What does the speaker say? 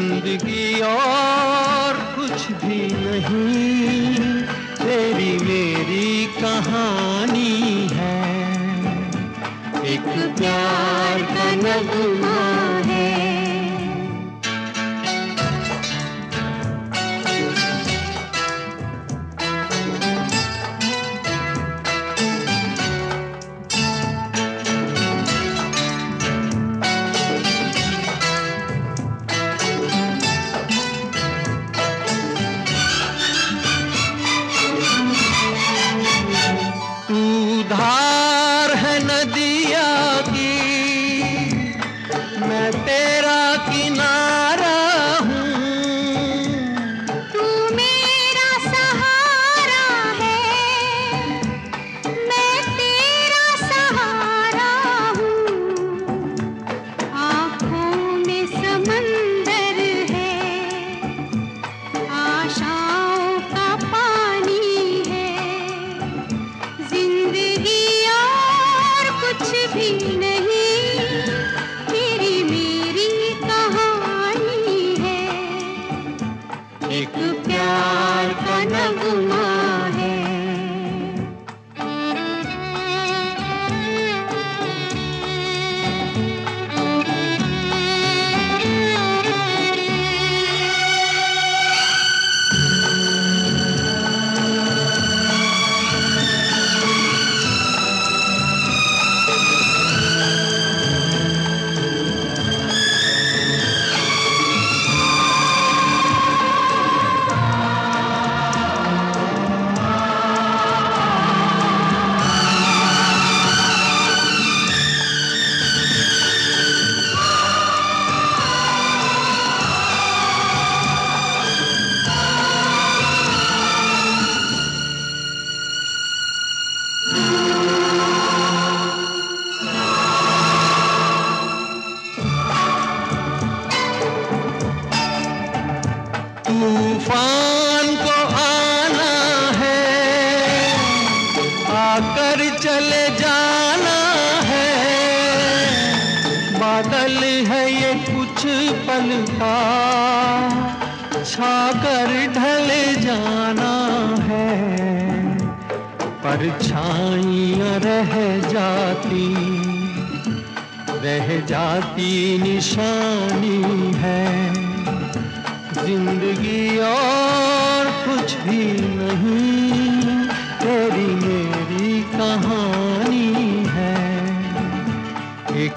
ज़िंदगी और कुछ भी नहीं। तेरी मेरी कहानी है। एक प्यार का नगमा भी नहीं बादल है ये कुछ पल का छाकर ढल जाना है, परछाइयाँ रह जाती। रह जाती निशानी है, ज़िंदगी और कुछ भी नहीं। तेरी मेरी कहानी